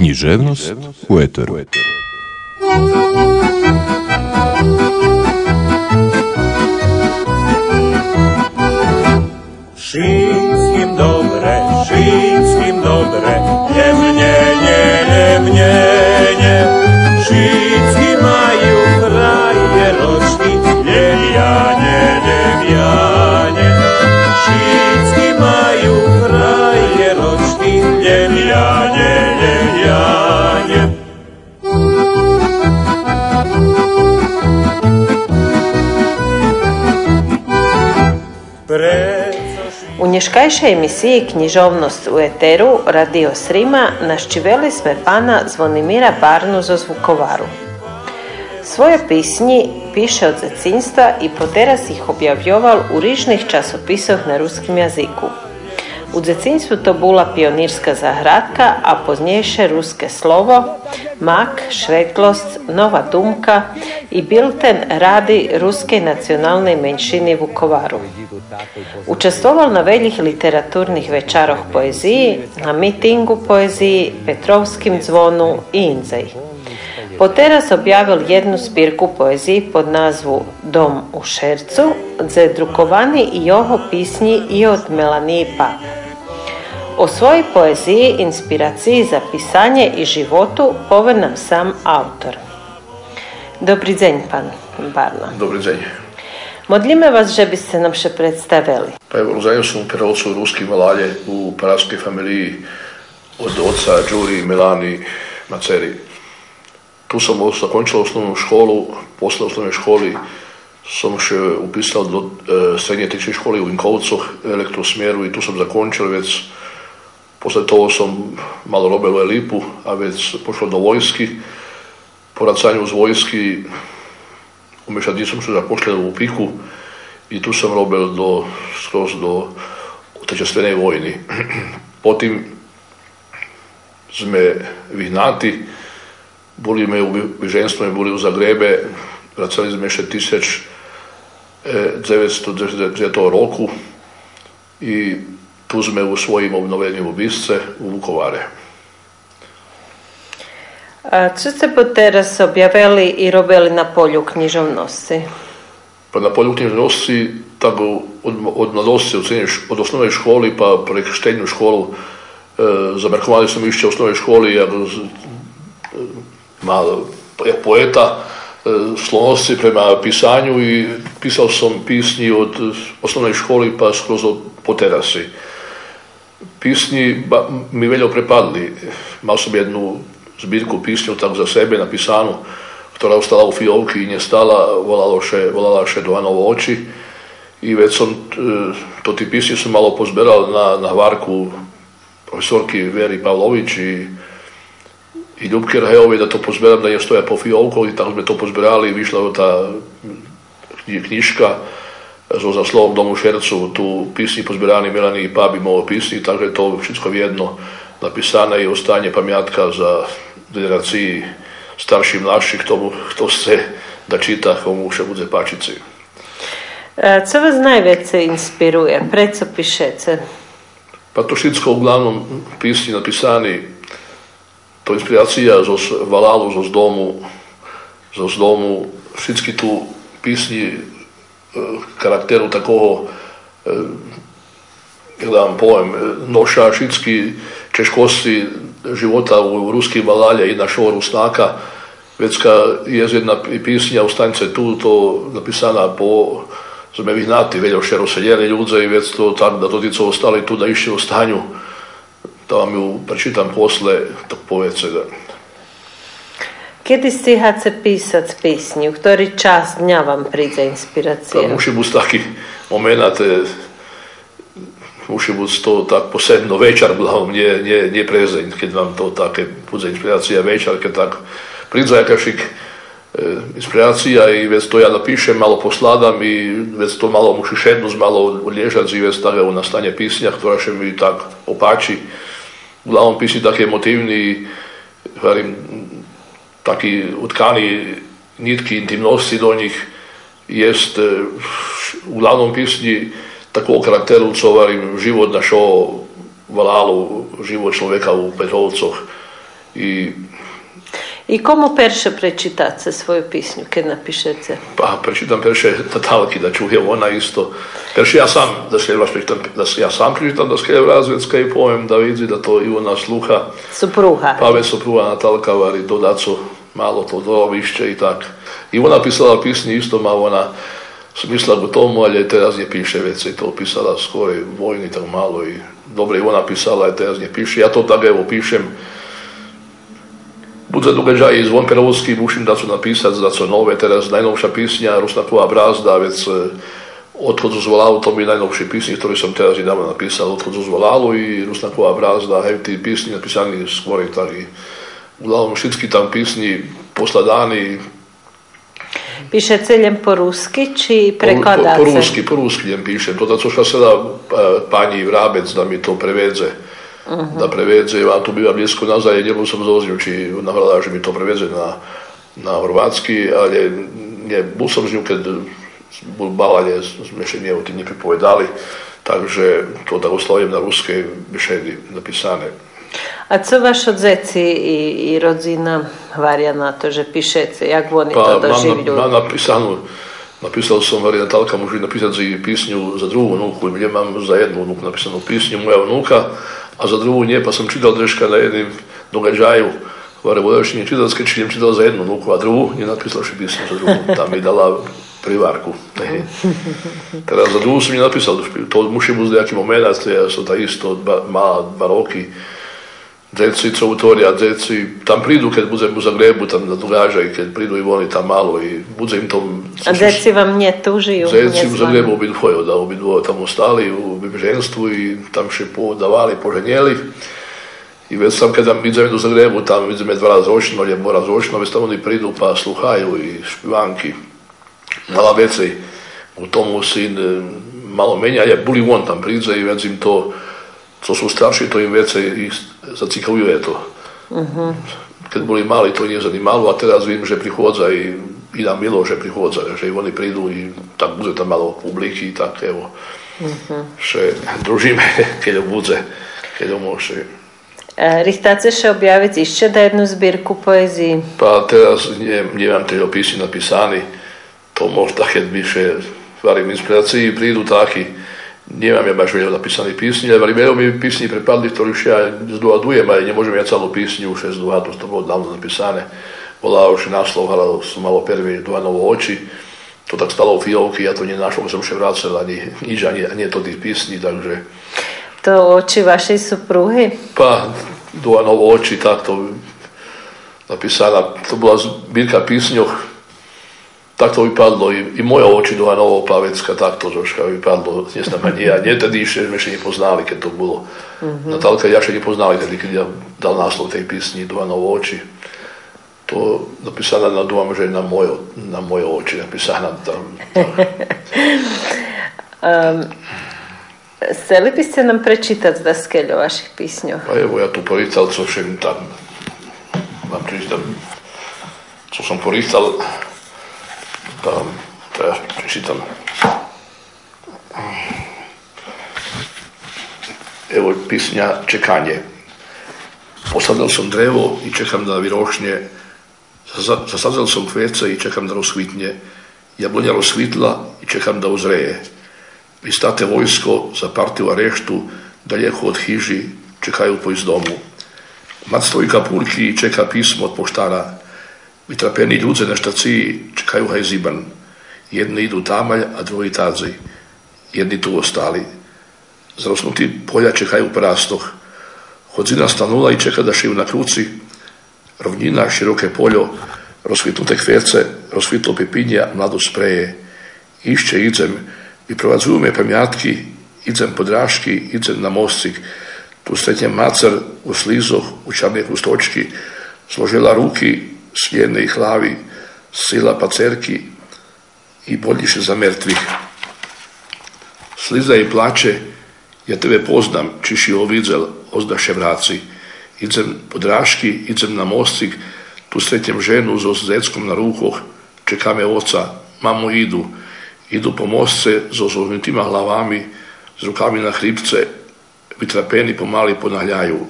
Književnost u Eteru. Wszystkim dobre, wszystkim dobre, jemnienie, jemnienie. Nješkajšej emisiji Knjižovnost u Eteru Radio Srima naščiveli sme pana Zvonimira Barnu zo Zvukovaru. Svoje pisnji piše od zacinstva i poteras ih objavljoval u rižnih časopisoh na ruskim jaziku. U dzecinstvu to bula pionirska zahradka, a poznjejše ruske slovo, mak, švetlost, nova dumka i bilten radi ruske nacionalne menšini Vukovaru. Učestvoval na veljih literaturnih večaroh poeziji, na mitingu poeziji, Petrovskim zvonu i Inzej. Poteras objavil jednu spirku poeziji pod nazvu Dom u šercu, gdje drukovani i oho pisnji i od Melanije Pap. O svojoj poeziji, inspiraciji za pisanje i životu pove nam sam autor. Dobry dzień, pan Barna. Dobry dzień. Modlíme vas, že byste nam še predstavili. Pa evo, rođenio sam u Perovcu, ruski malalje, u paravskoj familiji od oca Đuri, Milani, Maceri. Tu sam zakončila osnovnu školu, posle osnovne školi sam še upisal do e, srednje tehničke škole u Vinkovcu, elektrosmjeru i tu sam zakončil već Posle toho sam malo robil u Elipu, a već pošlo do vojski. Po racanju uz vojski umešati sam se zapošljao u Piku i tu sam robil do, skroz do utečestvenej vojny. Potom sme vyhnati, boli sme u vyženstvu, boli u Zagrebe, vracali sme ešte 1909 roku i tu sme u svojim obnovenim ubisce u Vukovare. A co ste teraz objavili i robili na polju književnosti? Pa na polju književnosti, tako od, od mladosti, od, od osnovne školi pa prek štednju školu, e, zamerkovali sam išće u osnovnoj školi, jak, malo, jak poeta, e, sklonosti prema pisanju i pisao sam pisnji od osnovne školi pa skroz od poterasi pisnji mi veľo prepadli. Mal som jednu zbírku písňov tak za sebe napísanú, ktorá ostala u fiolky i nestala, volala še, volala še do Anovo oči. I već som, e, to ti písni som malo pozberal na, na hvarku profesorky Veri Pavlović i, i Ljubke Rahejove da to pozberam da je stoja po fiolku i tako sme to pozberali i vyšla ta knjiška so za slovom Domu Šercu, tu pisni pozbierani Milani i Pabi movo pisni, takže je to všetko jedno napisane i ostanje pamiatka za generaciji starší mladší k tomu, kto chce da čita, komu še bude pačici. E, co vas najviše inspiruje? Preco pišete? Pa to všetko uglavnom pisni napisani, to inspiracija zo valalu, zo z domu, zo z domu, všetky tu pisni charakteru takého jak dám pojem, noša všetky češkosti života u ruských valalja i našeho rusnáka. Vecka je jedna písňa u stanice tu, to napísaná po sme vyhnati, veľa rozsedeli ľudze i vec to tak, da dotico ostali tu, da išli u stanju. To vam ju prečitam posle, tak povece da. Kedy stíhate písať písňu? Ktorý čas dňa vám príde inspiracija? Pa muši biti taki momenat, muši biti to tak posebno večer, uglavnom nije, nije, nije prezenj, keď vam to také bude inspiracija večer, keď tak príde jakašik inspiracija i već to ja napišem, malo posladam i već to malo muši šednúť, malo odlježati i već tako na stanje pisnja, ktorá še mi tak opači. Uglavnom pisni také motivni, hovorím, taki utkani nitki intimnosti do njih jest e, uglavnom pisnji takvog karakteru, co varim, život našo valalu, život človeka u Petrovcoch I I komu perše prečitať svoju písňu, keď napíšete? Pa prečítam perše Natálky, da čujem ona isto. Perše ja sam, da se prečítam, da se ja sam prečítam, da se razvedska i pojem, da vidi da to i ona sluha. Supruha. Pa već supruha Natalka vari dodaco malo to dolovišće i tak. I ona pisala pisnje isto, malo ona smisla u tomu, ali teraz je piše, već se to pisala skoro vojni tako malo i dobro i ona pisala, je teraz je piše. Ja to tako evo pišem, Budze događaje zvon perovský, musím da su napisať, da su nové, teraz najnovšia písňa, Rusnaková brázda, vec Odchod zo zvolalu, to mi najnovšie písni, ktoré som teraz nedávno napísal, Odchod zo zvolalu i Rusnaková brázda, hej, tí písni napísaní skôr, tak i uglavnom všetky tam písni posladaní. Píšete len po rusky, či prekladáte? Po, po, po rusky, po rusky len píšem. Toto, čo sa e, pani Vrábec da mi to prevedze uh-huh. Da prevedze, a tu biva blízko nazaj, nebol som zozňu, či navrala, že mi to prevedze na, na hrvátsky, ale nie, bol som z bol balanie, sme ešte nie o tým nepripovedali, takže to da oslavím na ruskej bešedi napísané. A co vaši zeci i, i rodzina varia na to, že píšete? Jak oni pa, to mám napísanú, napísal som, varia Natálka môže napísať si písňu za druhú vnúku, ja mám za jednu vnúku napísanú písňu, moja vnúka, a za druhú nie, pa som čítal troška na jedným događaju v revolučným čítalské, či čítal za jednu nuku a druhú, nenapísal še písmu za druhú. Tam mi dala privárku. Teraz za druhú som nenapísal, to musí byť nejaký moment, a ja som tak isto, mala dva roky, Deci, co utvoria, deci, tam prídu, keď budem u Zagrebu, tam na događaj, keď prídu i oni tam malo i budem tom... A deci vam nje tu žiju? Deci u Zagrebu obidvoje, da obidvoje tamo stali u ženstvu i tam še podavali, poženjeli. I već sam kada idem u Zagrebu, tam idem dva razočno, lijepo razočno, već tamo oni pridu pa sluhaju i špivanki. Mala veci u tomu sin malo menja, je buli on tam priđe i već im to co sú starší, to im ich zacikavuje to. Uh-huh. Keď boli mali, to nie zanimalo a teraz vím, že prichádza i, i nám milo, že prichádza, že oni prídu i tak bude tam malo publiky, tak evo, uh-huh. že družíme, keď ho bude, keď ho môže. Richtáte še objaviť ešte da jednu zbierku poezii? Pa teraz nie, nemám tie opisy napísané, to možno, keď by še varím inspirácii, prídu takí, nemám ja baš veľa napísaných písní, ale veľa mi písní prepadli, ktorých ja zdohadujem, ale nemôžem ja celú písňu už zdohadnúť, to bolo dávno napísané. Bola už náslov, ale som malo prvý Duhanovo oči, to tak stalo v fiovky, ja to nenašol, som še vracel ani nič, ani, ani to tých písní, takže... To oči vašej supruhy? Pa, Duhanovo oči, tak to napísaná, to bola zbírka písňoch, tak to vypadlo i, i moje oči Duha Novopavecka, tak to troška vypadlo neznamenie. A nie tedy ešte sme ešte nepoznali, keď to bolo. Mm-hmm. Natálka ja ešte nepoznali, tedy, keď ja dal náslov tej písni Duha Novo oči. To napísané na dúfam, že na moje, na moje oči napísané tam. um, chceli by ste nám prečítať z daskeľ o vašich písňoch? A evo, ja tu porýtal, co všem tam mám prečítať, co som porýtal tam, teraz prečítam. Evo písňa Čekanie. Posadil som drevo i čekám da vyrošne. Zasadzal som kvece i čekám da rozkvitne. Jablonia rozkvitla i čekám da uzreje. Vystáte vojsko za partiu a reštu, daleko od chyži, čekajú pojsť domu. Mat stojí kapulky, čeká písmo od Vytrapení ľudze na štacii čekajú aj ziban. Jedni idú támaľ a druhý tádzi. Jedni tu ostali. Zrosnutí poľa čekajú v prástoch. Chodzina stanula i čeka da šiju na kruci. Rovnina, široké poľo, rozkvitnuté kvierce, rozkvitlo pepinja, mlado spreje. Išće idzem, vyprovazujú me pamiatky, idzem podrážky, idzem na mostcik. Tu stretnem macer u slízoch, u čarnej hustočky, zložila ruky, s jednej hlavi sila pacerki i boljiše za mrtvih. Sliza i plače, ja tebe poznam, čiši ovidzel, ozdaše vraci. Idem po drážky, idem na mostik, tu sretnem ženu so zeckom na rukoh, čeka me oca, mamu idu, idu po mostce so zovnitima hlavami, s rukami na hribce, vytrapeni pomali ponahljaju.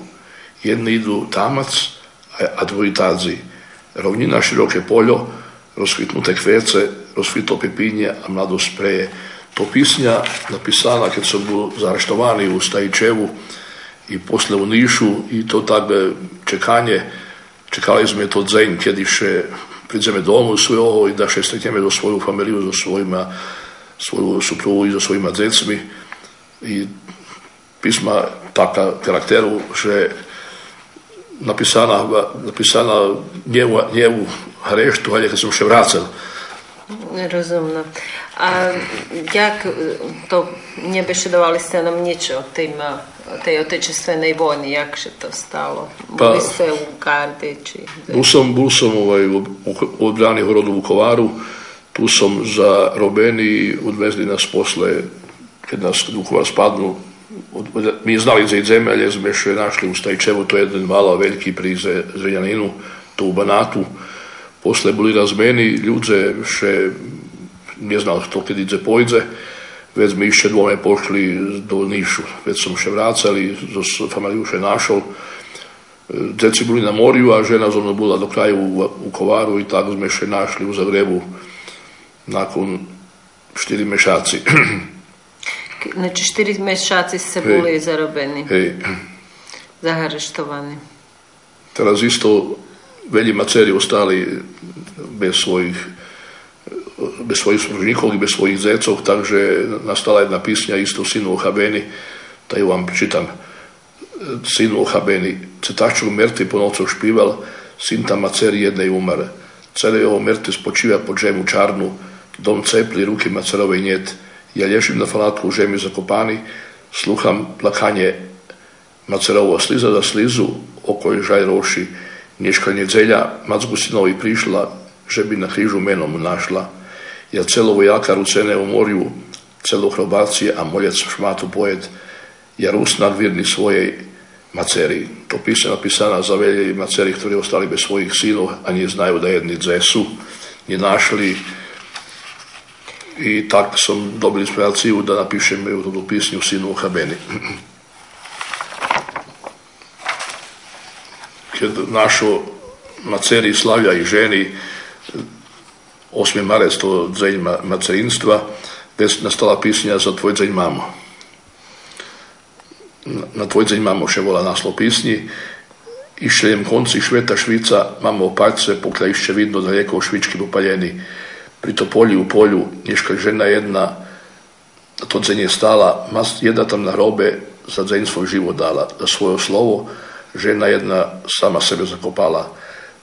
Jedni idu tamac, a advojitazi. Rovnina široke poljo, rozkvitnute kvece, rozkvito pepinje, a mladost preje. To pisnja napisana kad sam bil zareštovani u Stajičevu i posle u Nišu i to takve čekanje, čekali sme to dzeň, kedy še pridzeme domu svojho i da še stretneme do svoju familiju, so svojima, svoju suprugu i so svojima dzecmi i pisma taka karakteru, že napisana, napisana njevu u, nije ali kad se še vracali. Razumno. A jak to nie by davali ste nam niče o tim, o tej otečestvenoj vojni, jak se to stalo? Pa, Bili ste u gardi? Či... Som, bol sam ovaj, u, odbrani Vukovaru, tu sam za Robeni odvezli nas posle, kad nas Vukovar spadnu, mi znali za zemelje, sme še našli u Stajčevu, to je jedan malo veliki pri Zrenjaninu, to u Banatu, posle boli razmeni, ľudze še ne znal to kad idze pojde, već sme išće dvome pošli do Nišu, već sam še vracali, familiju še našol, Djeci bili na morju, a žena zovno bila do kraja u, u Kovaru i tako sme še našli u Zagrebu nakon štiri mešaci. Znači, štiri mešaci ste Hej. boli zarobeni, Hej. zahareštovani. Teraz isto velji maceri ostali bez svojih bez svojih služnikov i bez svojih zecov, takže nastala jedna pisnja isto sinu Habeni, da ju vam čitam. Sinu Habeni, cetaču merti po nocov špival, sin tam maceri jednej umare. Cele jeho merti spočiva pod žemu čarnu, dom cepli ruky macerovej njet. Ja lješim na falatku u žemi zakopani, sluham plakanje Macerovo sliza za slizu, oko žaj roši, nješka nedzelja, macku sinovi prišla, že bi na križu menom našla. Ja celo vojaka rucene u morju, celo hrobacije, a moljec šmatu pojed, ja Rus nadvirni svojej maceri. To pise napisana za velje maceri, ktorí ostali bez svojih sinov, a nie znaju da jedni dzesu, nie našli. I tak sam dobili inspiraciju da napišem tu pisnju sinu Habeni. kad našo maceri slavlja i ženi 8. marec to dzeň ma- macerinstva, gdje je nastala pisnja za tvoj dzeň mamo. Na, na tvoj dzeň mamo še vola naslov pisnji. Išljem konci šveta švica, mamo palce, pokľa išće vidno daleko švički popaljeni. Pri to polju u polju, nješka žena jedna, na to dzeň je stala, jedna tam na hrobe za dzeň svoj život dala, za svoje slovo, žena jedna sama sebe zakopala.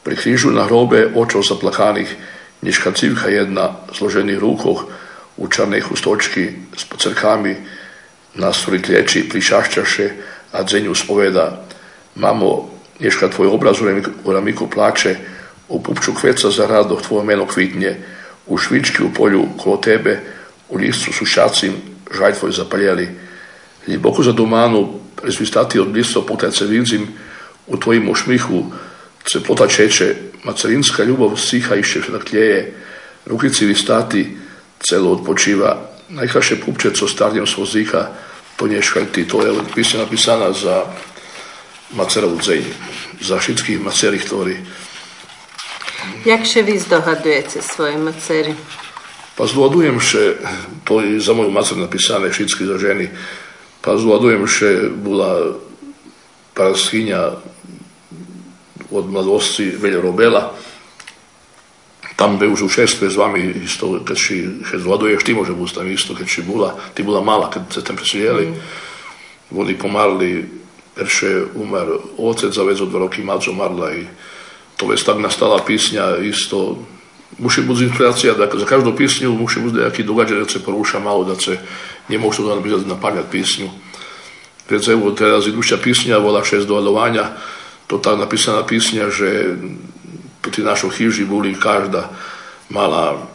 Pri križu na hrobe očov zaplakanih, nješka civka jedna zloženih rukoh, u čarnej hustočki s pocrkami, nas liječi prišašćaše, a dzenju spoveda, mamo, nješka tvoj obraz u ramiku plače, u pupču kveca za radoh tvoje meno kvitnje, u švički u polju kolo tebe, u listu sušacim, žaj tvoj zapaljeli, Ljuboko za domanu, prezvistati od blisto potajce vidzim, u tvojim ušmihu ceplota čeče, macerinska ljubav siha išće da kljeje, rukici vistati, celo odpočiva, najkraše pupče co starnjem svoziha, ti, to je pisma napisana za Macerovu dzeň, za všetkých macerých, ktorí Jak še vi zdohadujete svoje maceri? Pa zvodujem še, to je za moju macer napisane všetky za ženy, pa zvodujem še bola paraschinja od mladosti Velja Robela, tam be už u z vami isto, kad si še zvoduješ, ti može bus tam isto, kad si bula, ti bula mala, kad se tam preseljeli, oni pomarli, jer še umar ocet za od dva roky maco marla i to već tak nastala pisnja isto, muši biti inspiracija da za každú pisnju muši biti nejaký događaj da se poruša malo, da se nije možda da nam na pamet pisnju. Već evo teraz iduća pisnja vola šest doladovanja, to tak napisana pisnja, že tu ti našo hiži boli každa mala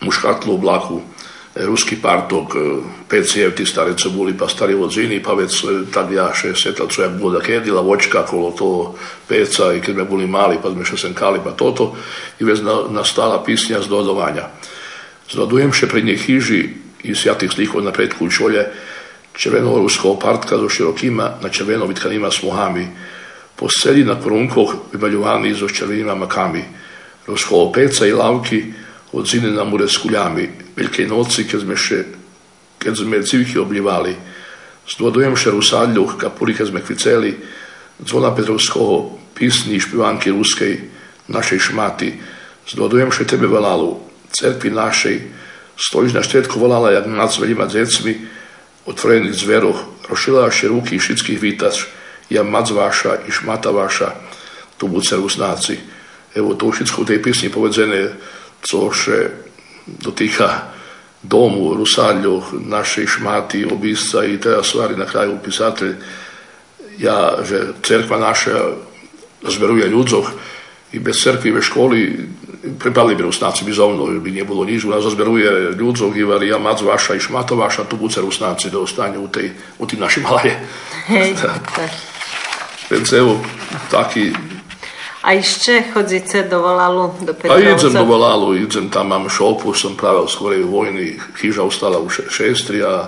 muškatlu oblaku, e, E, ruski partok, e, pet PCF-ti stare cebuli pa stari vodzini, pa već e, tad ja šesteta co ja buda kedila, vočka kolo to peca i kad me boli mali pa me sem kali pa toto i već nastala pisnja z dodovanja. Zdodujem še pri nje hiži i sjatih slikov napredku čolje červeno rusko partka do širokima na červeno tkanima s poseli posedi na krunkoh vymaľovaný iz červenými makami, rusko peca i lavki, od zine na mure s kuľami, Noci, keď sme, še, keď sme civky oblivali. Zdvodujem še rusadľu, kapuli, keď sme kviceli. Zvona Petrovského, písni špivánky ruskej, našej šmaty. Zdvodujem še tebe velalu, cerkvi našej. Stojíš na štretku volala, jak nad veľima decmi, otvorených zveroch. Rošila še ruky, všetkých vítaš ja mac vaša i šmata vaša, tu buce usnáci. Evo to všetko u tej pjesni povedzené, co še dotýka domu, rusaljoh, našej šmaty, obisca i teda stvari na kraju pisatelj, ja, že cerkva naša zveruje ľudzoch i bez cerkvi, bez školy pripali by rusnáci by zovno, by nebolo nič, u nás zazberuje ľudzov, Ivar, ja mac vaša i šmata vaša, tu buce rusnáci dostane u, tej, u tým našim hlaje. Hej, tak. Więc evo, taki... A ešte chodíte do Valalu, do A idem do Valalu, idem tam, mám šopu, som pravil skorej vojny, chyža ustala u šestri a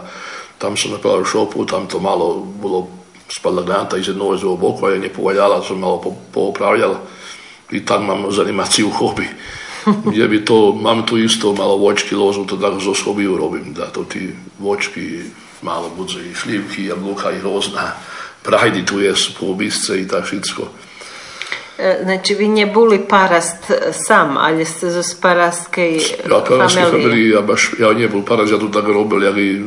tam som napravil šopu, tam to malo bolo spadla granata iz jednog iz boku, a je nepovaljala, som malo po, poopravljal i tam mám zanimáciu hobby. Gdje bi to, mám tu isto malo vočky lozu, to da zo hobiju robim, da to ti vočky malo budze i šljivki, jabluka i rozna prajdi tu jesu polubisce i tak všetko. E, znači, vi nie boli parast sam, ali ste zo parastskej ja, parastskej familiji. Ja baš, ja nie bol parast, ja tu tak robil, ja i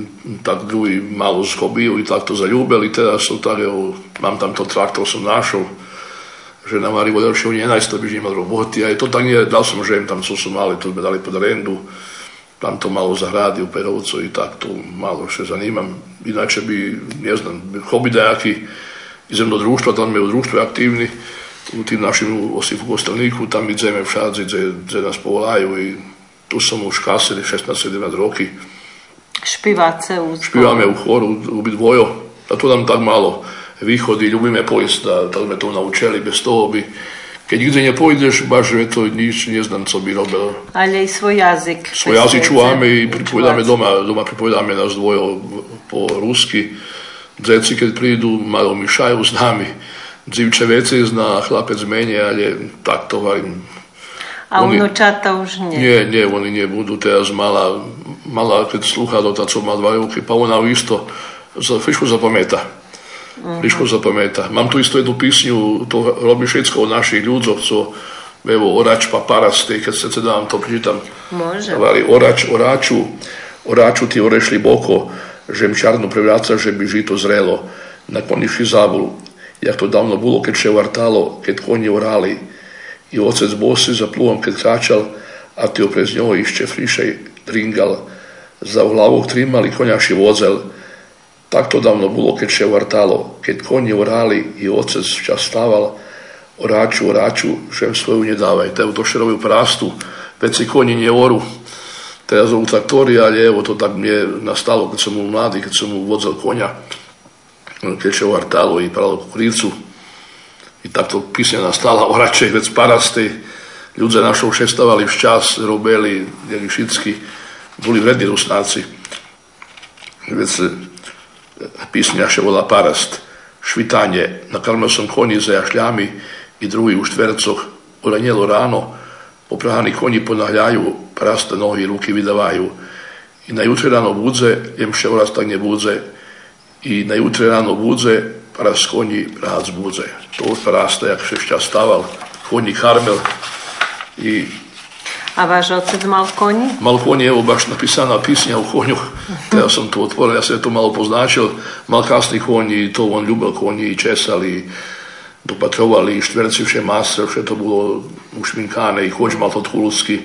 tak drugi malo skobio i tak to zaljubili, teraz som tak, evo, mám tam to traktor, som našol, že na Mari vodel, že on je najsto by imal roboty, a to tak nie, dal som žen tam, co som mali, to sme dali pod rendu, tam to malo zahradi u Perovcu i tak to malo še zanimam. Inače bi, ne znam, hobi dejaki izemno društva, tam je u društvu aktivni, u tim našim osim u tam idzeme v Šadzi, gdje nas povolaju i tu sam u Škaseri 16-17 roki. Špivace u Špivame u horu, u Bidvojo, a to nam tak malo východy, ľubí me pojsť, da, da me to naučili, bez toho by keď nikde nepôjdeš, baš je to nič, neznam, co by robil. Ale i svoj jazyk. Svoj jazyk čúvame i pripovedáme doma, doma pripovedáme nás dvojo po rusky. Dzeci, keď prídu, malo mišajú s nami. Dzivče veci zná, chlapec menej, ale tak to varím. A oni, unučata už nie? Nie, nie, oni nebudú. Teraz mala, mala keď slúchadlo, tá, co má dva roky, pa ona isto za fišku zapamätá Uh-huh. Liško zapamätá. Mám tu isto jednu písňu, to robí všetko o našich ľudzoch, co evo, orač pa parasty, keď sa teda vám to prečítam. Môže. Vali, orač, oráču, oráču ty orešli boko, že čarno prevráca, že by žito zrelo, nakloniši zavolu. Jak to dávno bolo, keď še vartalo, keď koni orali, i ocec bosy za plúvom, keď kráčal, a ty oprez ňoho ešte frišej dringal. Za hlavou trímali koňaši vozel, tak to dávno bolo, keď še vartalo, keď koni orali i otec včas stával, oráču, oráču, žem svoju nedávaj. To je to šeroviu prastu, veci koni neoru. Teraz zovu traktori, ale evo to tak mne nastalo, keď som bol mladý, keď som mu vodzel konia, keď še vartalo i pralo kukuricu. I takto písne nastala oračej vec parastej. Ľudia našou šestávali včas, robili, jeli všetky, boli vrední rusnáci. Vec, písňa še volá Parast. Švitanie. Nakrmil som koni za jašľami i druhý u štvercoch. Uranjelo ráno. Poprahani koni ponahľajú, praste nohy, ruky vydávajú. I na jutre ráno budze, jem še oraz tak nebudze. i na jutre rano budze, raskonji razbuze. To prasta, jak šešća staval, konji karmel i a váš otec mal koni? Mal koni, evo baš napisana pisnja o konju. Ja sam to otvorio, ja sam to malo poznačil. Mal kasni konji, to on ljubil konji i česali, dopatrovali štverci vše mase, vše to bilo ušminkane i hođ malo to tkulski.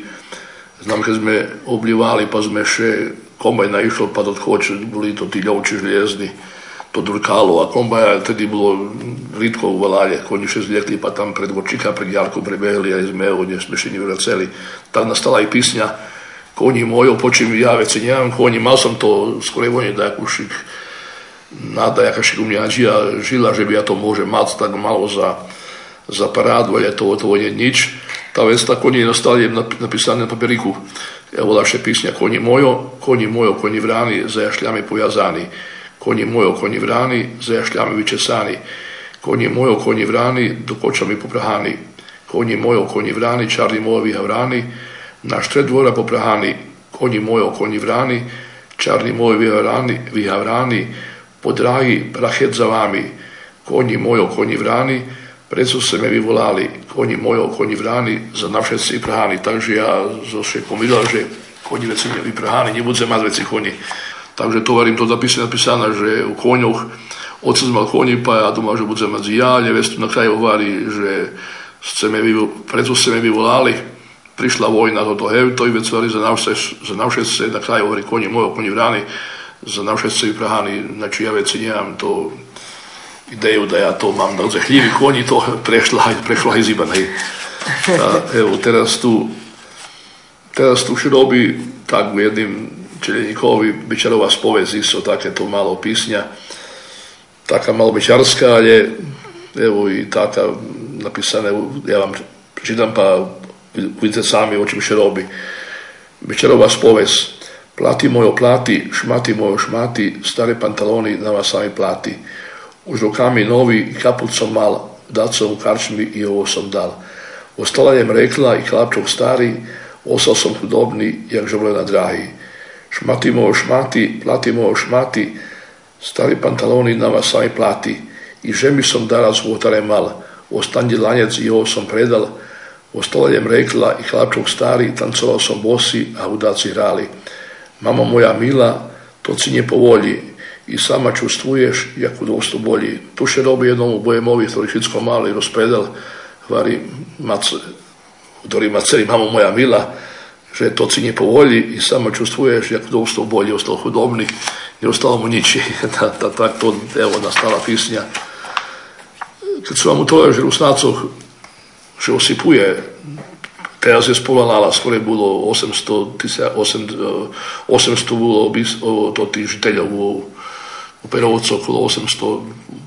Znam kad sme obljivali, pa sme še kombaj naišlo, pa do choč, boli to tí ľovči žliezni to drkalo a kombaja tedy bolo rýdko u Valáde, koni še zliekli, pa tam pred Vočika, pred Jarku prebehli aj sme ho nesmešení vraceli. Tak nastala aj písňa Koni mojou, počím ja veci nemám koni, mal som to skôr vojne da šik, nada jaká šik u mňa žila, že by ja to môže mať tak malo za, za parádu, ale to, to nie nič. Tá vec, tá koni nastala napísané na paperiku. Ja volá še písňa Koni mojo, koni mojo, koni vrány, za jašľami pojazaní koni mojo, koni vrani, za jašljami vyčesani, konji mojo, konji vrani, do koča mi poprahani, konji mojo, konji vrani, čarni mojovi vrani, naš tre dvora poprahani, konji mojo, konji vrani, čarni mojovi vrani, vihavrani, podragi prahet za vami, konji mojo, konji vrani, precu se me vi volali, konji mojo, konji vrani, za naše si prahani, takže ja zase pomilal, že konji veci mi prahani, nie budze mať veci konji. Takže to varím to zapísané napísané, že u koňoch otec mal koni, pa ja doma, že budem mať ja, nevestu na kraju hovorí, že chceme, preto ste me vyvolali, prišla vojna, toto hej, to i vecovali za za navšetce, na kraju hovorí koni mojo, koni vrani, za navšetce vyprahani, znači ja veci nemám to ideju da ja to mám naozaj chljivi konji, to prešla, prešla aj ziba. A, evo, teraz tu, teraz tu širobi tak u jednim Čeljenikovi Bičarova spovez isto také to malo pisnja, taká malo bičarská, ale evo i taká napísané, ja vám prečítam pa vidíte sami, o čem še robí. Bičarová spovez, plati mojo plati, šmati mojo šmati, stare pantaloni na vas sami plati. Už rukami novi, kaput som mal, dať som u karčmi i ovo som dal. Ostala jem rekla i klapčok stari, ostal som chudobný, jak žovlena drahý šmatimo šmati, platimo šmati, stari pantaloni na vas sami plati. I žemi som danas u otare mal, ostanje lanjec i ovo sam predal, ostalaljem rekla i hlapčok stari, tancovao sam bosi, a udaci hrali. Mama moja mila, to ci nie powoli i sama čustvuješ, jak u dostu bolji. Tu še robi jednom u bojemovi, ktorý všetko mal i rozpredal, hvari mac, ktorý maceri, mamo moja mila, že to ci nie powoli i samo čustvuješ jak to ostao bolji, ostao hudobni i ostalo mu niči. da, da, tak to, evo, nastala pisnja. Kad su vam u tole Rusnacoh, že osipuje, teraz je spolanala, skoro je bilo 800, 800, 800 bilo to tých žiteľov u, u Perovcu, okolo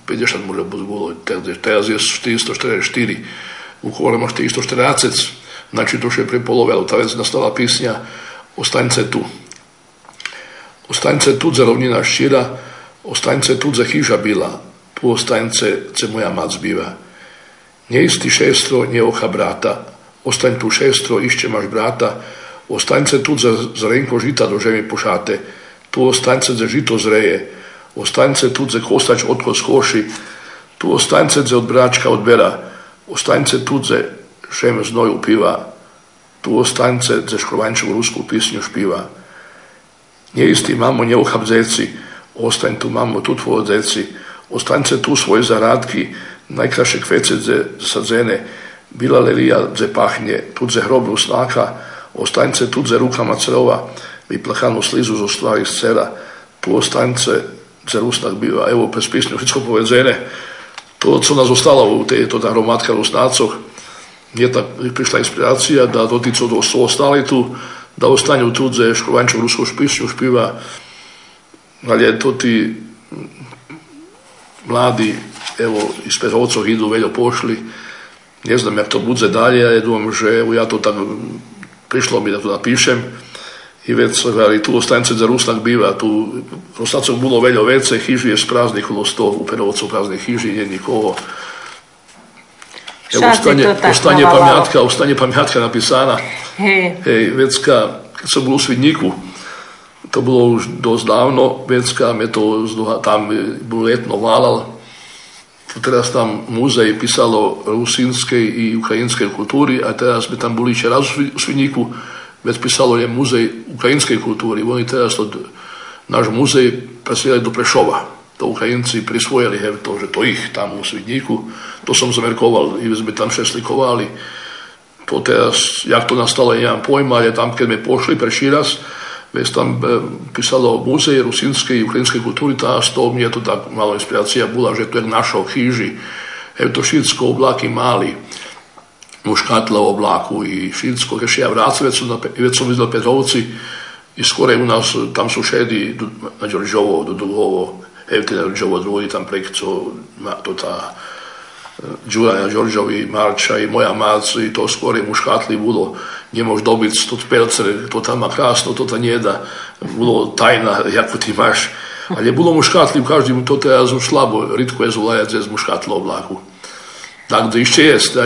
850 možda bilo, teraz je 444, u Kovorima 440, znači duše prepolovelo, ta vec nastala písňa Ostaňce tu. Ostaňce tu, za rovnina šíra, ostaňce tu, za chyža byla, tu ostaňce, ce moja mat zbýva. Neistý šestro, neocha bráta, ostaň tu šestro, ešte máš bráta, ostaňce tu, za zrenko žita do žemi pošate, tu ostaňce, za žito zreje, ostaňce tu, za kostač odko skoši, tu ostaňce, za od bráčka odbera, ostaňce tu, za šem znoj upiva, tu ostaňce ze škrovančov rusku písňu špíva. Neistý mamo, neuchab zeci, ostaň tu mamo, tu tvoje zeci, ostaňce tu svoje zarádky, najkrajšie kvece ze sadzene, bila lelija ze pachne, tu ze hrobu snaka, ostaňce tu ze rukama crova, vyplachanú slizu zo stvari cera, tu ostaňce ze rusnak býva, evo, pres písňu všetko povedzené, to, co nás ostalo u tejto tá hromadka rusnácoch, je tak prišla inspiracija da doticu ostali tu, da ostanju tu za škovančom rusku špišnju špiva, ali to ti mladi, evo, iz Perovcov idu veljo pošli, ne znam jak to bude dalje, ja думam, že evo ja to tak prišlo mi da to napišem i već ali tu ostance za Rusnak biva, tu Rusnacov bilo veljo vece, hiži je sprazniklo sto u Perovcu praznih hiži, nije nikoho, Evo, ustanie, ustanie pamiatka, ustanie pamiatka napisana. Hej. Hej, vecka, keď som bol u Svidníku, to bolo už dosť dávno, vecka, me to tam bol letno válal. Teraz tam muzej písalo rusínskej i ukrajinskej kultúry a teraz sme tam boli ešte raz u Svidníku, Već pisalo je muzej ukrajinske kulturi. Oni teraz od naš muzej preselili do Prešova. To Ukrajinci prisvojili, he, to, že to ih tam u Svidnjiku. To sam zamerkoval i mi tam še slikovali. To teraz, jak to nastalo, ja nemam pojma, ali tam kad me pošli preširas, već tam e, pisalo muzej rusinske i ukrajinske kulturi, ta to mi je to tako malo inspiracija bila, že to je našao hiži. Evo to šitsko, oblaki mali. Muškatla v obláku i všetko, keď ja vrácam, veď som, veď som videl Petrovci, i skore u nás, tam sú šedi, na Đorđovo, do Dlhovo, Evtina Đurđovo drugi tam prek, co to ta Đuranja Đorđovi, Marča i moja mac i to skore muškatli bilo, nje moš dobiti to pelcer, to tamo krasno, to ta njeda, bilo tajna, jako ti imaš Ali je bilo muškatli u každým, to teraz už slabo, ritko je zvolajac z muškatla oblaku. Tak da išće jest,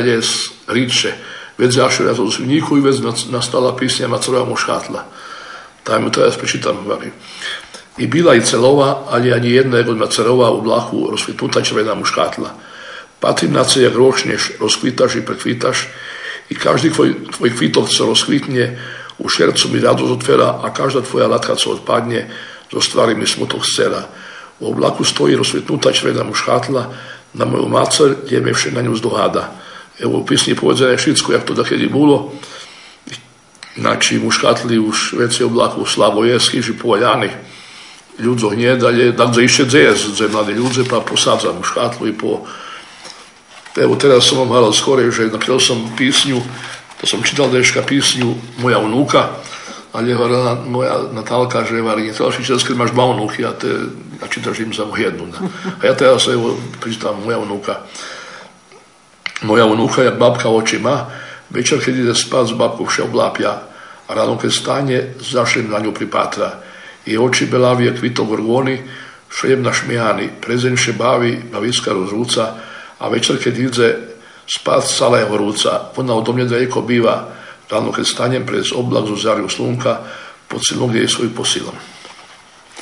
zašao ja to u Svinjiku i već nastala pisnja Macorova muškatla. Taj mu teraz prečitam, vali. I bila i celova, ali ani jedna je od Macerova u oblaku rozkvitnuta červena muškatla. Patrim na jak ročneš, rozkvitaš i prekvitaš i každý tvoj, tvoj kvitok, co rozkvitne, u šercu mi radosť otvera a každá tvoja latka, co odpadne, zo stvari mi smutok scera. U oblaku stojí rozsvetnutá črvena muškátla, na moju macer vše na ňu zdoháda. Evo pisni povedzené všetko, jak to takedy bolo. Znači muškatli už veci oblaku slavo je, skyži povaljani. Ľudzo hnjedalje, dakle išće dzez, dze mlade ľudze, pa posadza muškatlu i po... Evo teraz vám hľadal skore, že nakrel som písňu, to som čítal dneška písňu Moja vnúka, ale hovorila moja Natálka, že vari, ďalší čas, keď máš dva vnúky a, te, a čítaš im samo jednu. A ja teraz evo prečítam moja vnúka. Moja vnúka, jak babka oči má, večer, keď ide spať s babkou, vše oblápia a ráno, keď stane, zašlem na ňu pripátra. I oči belavie kvito gorgony, šljem na šmijány, prezenše baví, baviska rozrúca a večer, keď ide spať, sala je horúca. Ona odo mne daleko býva, Ráno, keď stanem pred oblak zo záriu slunka, pod silom, kde je svoj posilom.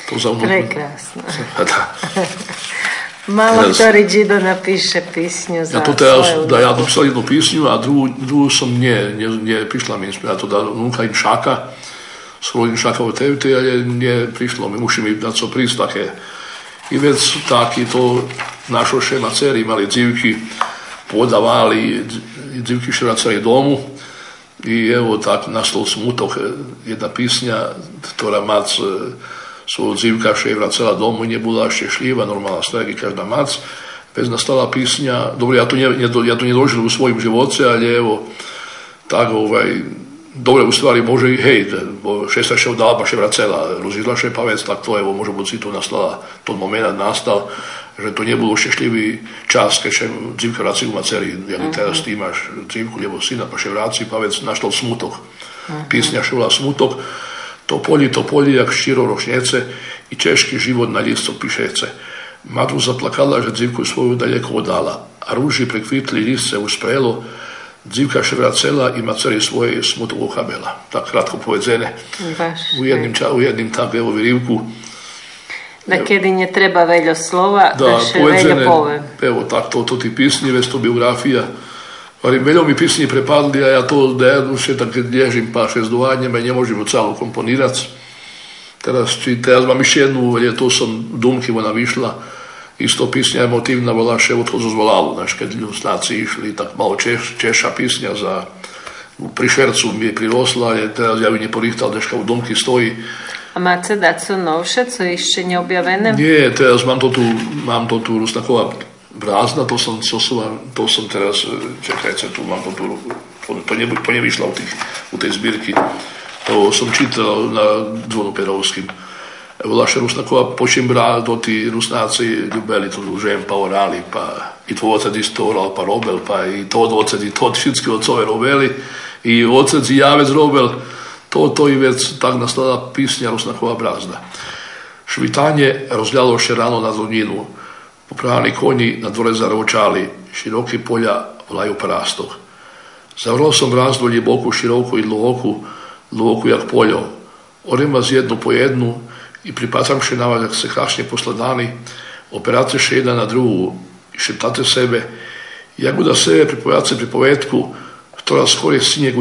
To za mnou. Prekrásno. Malo ktorý Žido napíše písňu za ja to teraz, da ja napísal jednu písňu a druhú, druhú som nie, nie, nie prišla mi inspirácia. To da vnúka im šáka, svojím šákové tevite, ale nie prišlo mi, musím mi dať co prísť také. I vec taký to našo šema dcery mali dzivky, podávali, dzivky šracali domu, i evo tak nastol smutok, e, jedna písňa, ktorá mac e, svojho dzivkaša je vracela domu, nebola ešte šlíva, normálna strajka, každá mac. Vec nastala písňa, dobre, ja to, ne, ja to nedožil u svojim živoce, ale evo, tak ovaj, dobre u stvari može i hej, šesta še odala pa še vracela, rozizla še vec, tak to evo, može si to nastala, to moment nastal, že to nebol šťastlivý čas, keď še dzimka vrací u maceri, jak uh-huh. teraz ty máš dzimku, lebo syna, pa še vrací, pa vec naštal smutok. Uh-huh. Písňa volá smutok, to poli, to poli, jak štíro ročniece, i češký život na listo pišece. Matru zaplakala, že dzimku svoju daleko odala, a rúži prekvitli listce usprelo, dzivka še vracela i maceri svoje smutok uchabela. Tak krátko povedzene. U jednim, ča, u jednim tak, evo, virivku, da kedy ne treba veľa slova, da, da še veľa povem. Evo, tak, to, to ti pisni, već to biografija. Ali veľa mi pisni prepadli, a ja to dejaduše, tak keď dježim pa šest dovadnjem, ja ne možemo calo komponirac. Teraz, či teraz mám ešte jednu, je to som dumky ona vyšla, isto písňa emotivna bola še od zo zvolalu, znaš, keď ľudnáci išli, tak malo češ, češa písňa za pri šercu mi je prirosla, je teraz ja bi neporichtal, deška u domky stojí, a máte co co ešte neobjavené? Nie, teraz mám to tu, mám to tu Rusnaková brázna, to som, to som, to som teraz, e, čakajte, tu mám to tu, to, to, ne, to nevyšlo u, tých, u tej zbirky. To som čítal na Dvonu Perovským. Vlaša Rusnakova počím brá, to tí Rusnáci ľubeli to žem, pa orali, pa i tvoj otec isto oral, pa robel, pa i to od otec, i to všetky otcove robili, i otec i javec robel, to i vec tak nastala písňa Rusnachová brázda. Švitanie rozľaloše ráno na zloninu. Popráni koni na dvore zaročali, široké poľa vlajú prástoch. Zavrol som brázdu boku, širokú i dlhoku, dlhoku jak poľo. Orem vás jednu po jednu i pripácam še na vás, jak se krásne posledány, operáce še jedna na druhú i šeptate sebe, jak da sebe pripojace pripovetku, ktorá skôr je snieg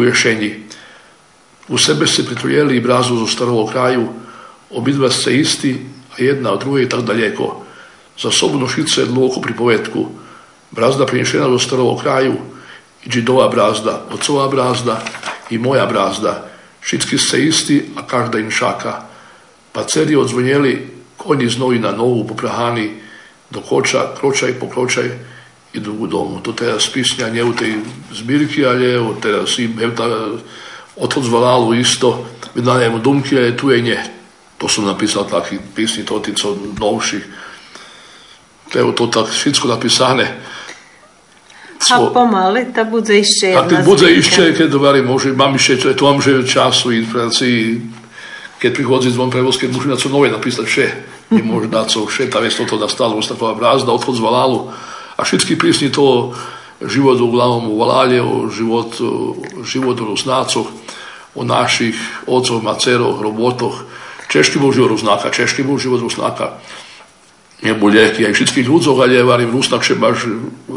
u u sebe ste pritujeli brázu zo starovo kraju, obidva ste isti, a jedna od druhej tak daleko. Za sobu nošice dlhokú pripovetku. Brazda prinešena do starovo kraju, i džidová brázda, otcová brázda i moja brázda. Všetky ste isti a každá im šaka. Pa ceri odzvonjeli konji znoji na novu poprahani, do koča, kročaj po kročaj i drugu domu. To teraz pisnja nje u tej zbirki, ali evo teraz evo ta, Otec Valalu isto, vydaniemo dumky a tu je nie. To som napísal taký písni co novších. Evo to tak všetko napísané. Svo... A pomaly, to bude ešte jedna Tak bude ešte, keď dovari môže, mám ešte, tu mám že času, inspirácii, keď prichodzi zvon prevozke, môžem na co nové napísať vše. i možda co šeta već to nastalo takva brazda, odhod valalu. A šitski pisni to život uglavnom u valalje, o život, život u rusnacoh, o naših otcov, maceroh, robotoh. Češki bol život rusnaka, češki bol život rusnaka. Je buljeki, a i všetkých ľudzov, ale varim Rusnak še baš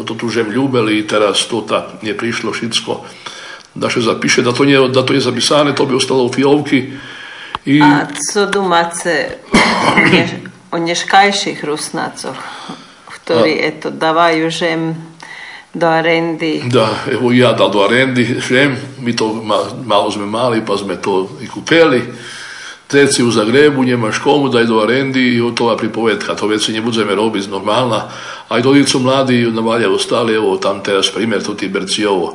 to tu žem ljubeli i teraz to tak nie prišlo všetko da še zapiše, da to, nie, da to je zapisane, to by ostalo u fiovki. I... A co domace o nješkajších Rusnacoch, ktorí eto dávajú žem do arendy. Da, evo ja dal do arendy žem, my to malo sme mali, pa sme to i kupeli. Treci u Zagrebu, nemaš komu daj do arendi i gotova pripovetka, to već se ne budeme robiti normalna, a i dolicu mladi navalja ostali, evo tam teraz primjer, to ti Bercijovo,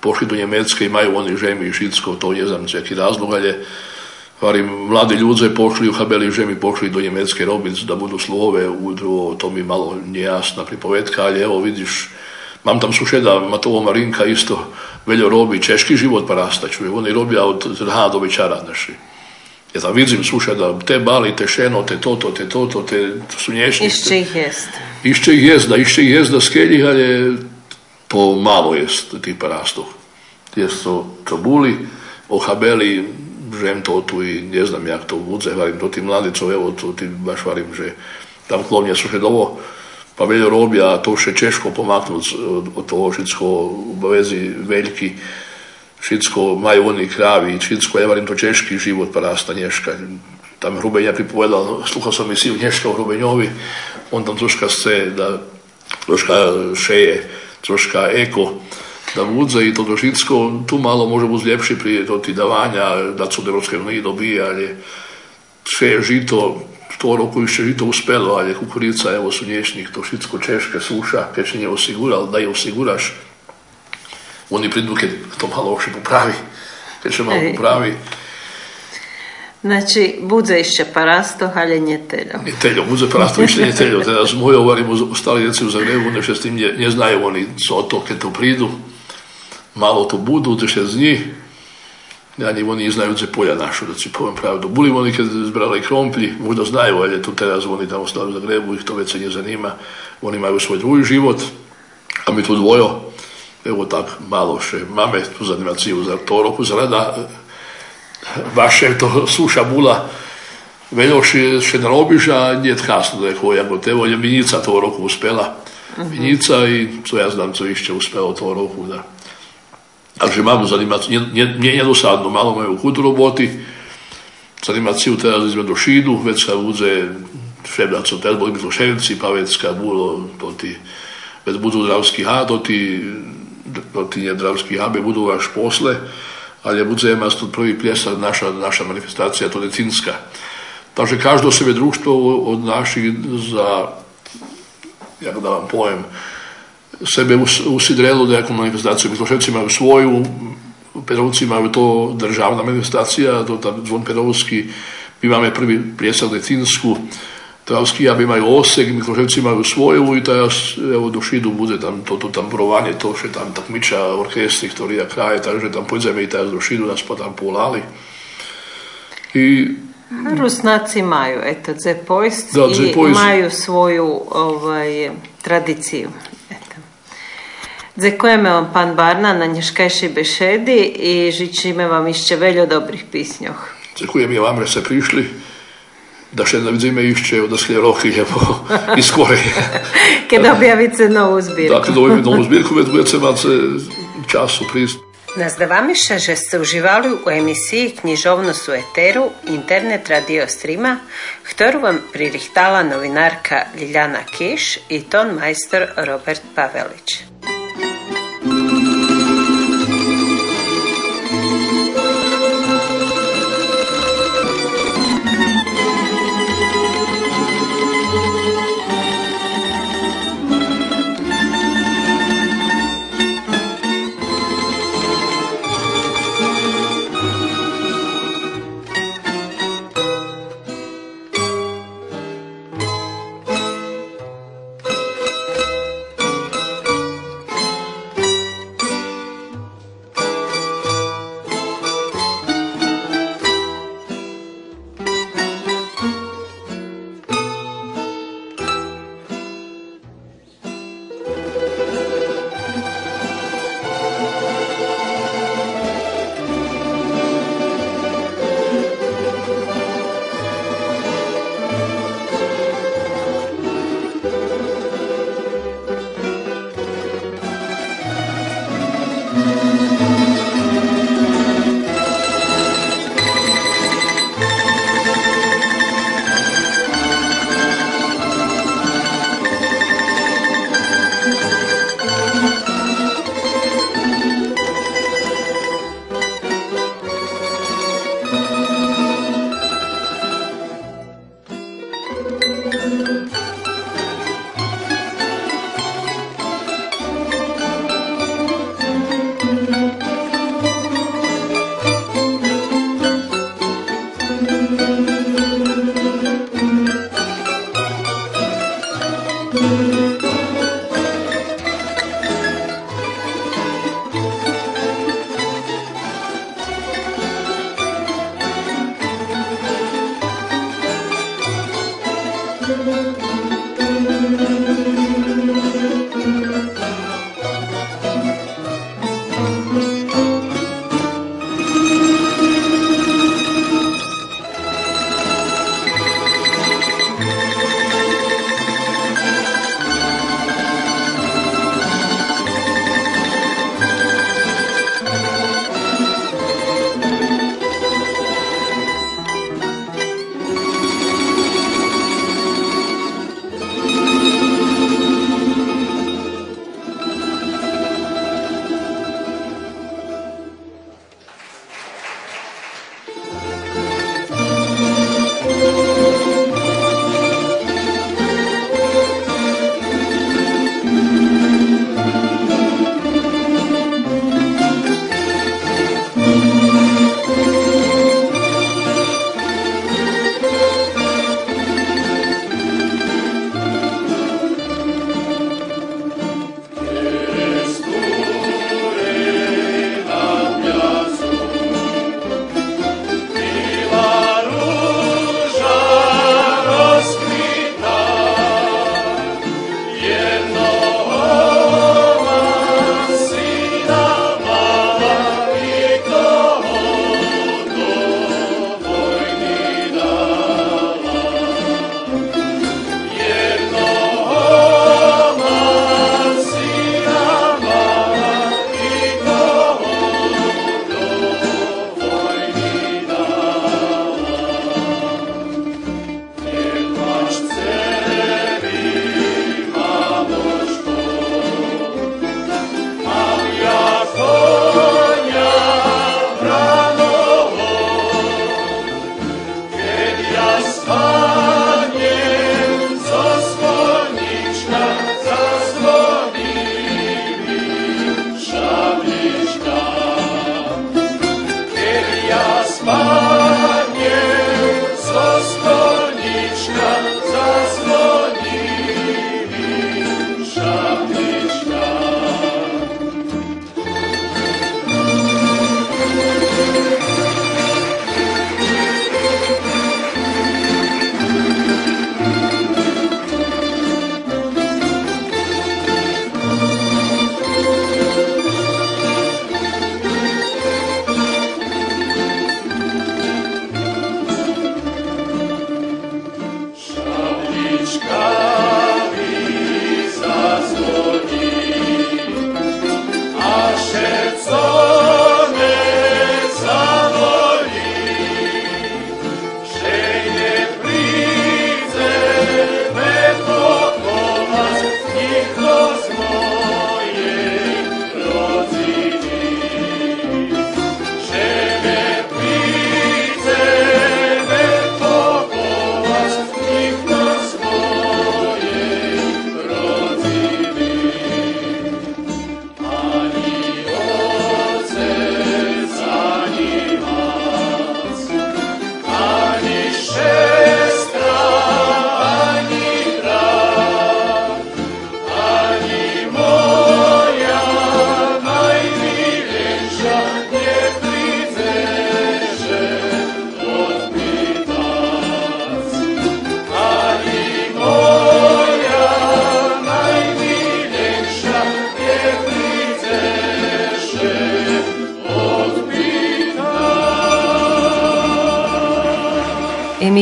pošli do Njemecke, imaju oni žemi i šitsko, to ne znam neki razlog, ali varim, mladi ljudze pošli u Habeli žemi, pošli do Njemecke robiti da budu slove u drugo, to mi malo nejasna pripovetka, ali evo vidiš, Mam tam sušeda Matovo Marinka isto veljo robi češki život pa rastaču. Oni robija od rha do večara naši. Ja tam vidim, slušaj, da te bali, te šeno, te toto, te toto, te su. Išće ih jest. Išće ih jest, da išće ih jest, da skelji, ali to malo jest, tipa rastu. Jest to, to buli, ohabeli, žem to tu i ne znam jak to budze, varim to ti mladicov, evo to ti baš varim, že tam klovnje su ovo, pa robja, to še češko pomaknut od, od toho všetko u vezi veljki, všetko majú oni krávy, všetko, ja varím to češký život rasta Nješka. Tam Hrubeňa pripovedal, sluchal som si u Nješka o Hrubeňovi, on tam troška chce da troška šeje, troška eko, da budze i to do všetko, tu malo može biti ljepši prije to ti davanja, da su Evropske unije dobije, ali šeje žito, to roku više žito uspelo, ali kukurica, evo su nješnik, to všetko češke suša, keď osigural, da je osiguraš, oni pridu kad to malo še popravi, še malo popravi. Znači, budze išće parasto, halje njeteljo. Njeteljo, budze parasto, išće njeteljo. Teraz moji ovarim ostali djeci u Zagrebu, nešto s tim ne, ne znaju oni co to, kad to pridu. Malo to budu, to še z njih. Ani oni znaju polja našu, da povem pravdu. Buli oni kad zbrali kromplji, možda znaju, ali tu teraz oni tamo stali u Zagrebu, ih to već se ne zanima. Oni imaju svoj drugi život, a mi tu dvojo, evo tak malo še máme tu animáciu za to roku zreda vaše to suša bula veľo še, še narobiš a nije kasno da je koja go tevo je Vinica toho roku uspela uh-huh. Vinica i co ja znam co išće uspelo toho roku da takže mám zanimaciju nije, nije nedosadno malo majú chud roboti zanimaciju teraz sme do Šídu već udze Febra, co teraz boli to Ševci, pa već kad bilo to ti već budu dravski ha, to ti ti Dravský habe budú až posle, ale bude mať tu prvý plesa naša, naša manifestácia, to je Cinska. Takže každé sebe družstvo od našich za, jak da vám poviem, sebe usidrelo nejakú manifestáciu. My všetci majú svoju, Perovci majú to državná manifestácia, to tam zvon Perovský, my máme prvý priesad Cinsku, Travský, aby majú osek, Mikloševci majú svoju i teraz evo do Šidu bude tam toto tamburovanie, to še tam takmiča orkestri, ktorí a kraje, takže tam poďme i teraz do Šidu, nas pa tam polali. I Rusnaci imaju, eto, Dzepojst da, i imaju svoju ovaj, tradiciju. Eto. Dzekujeme vam pan Barna na nješkajši bešedi i žičime vam išće veljo dobrih pisnjoh. Dzekujem je vam, se prišli da še vidíme ešte od rochy nebo i skôr. Keď objavíte novú zbierku. Tak, keď objavíte novú zbierku, budete mať času prísť. Nazdávame sa, že ste užívali u emisiji Knjižovnost u Eteru internet radio streama, ktorú vám pririchtala novinárka Ljiljana Kiš i ton majstor Robert Pavelić.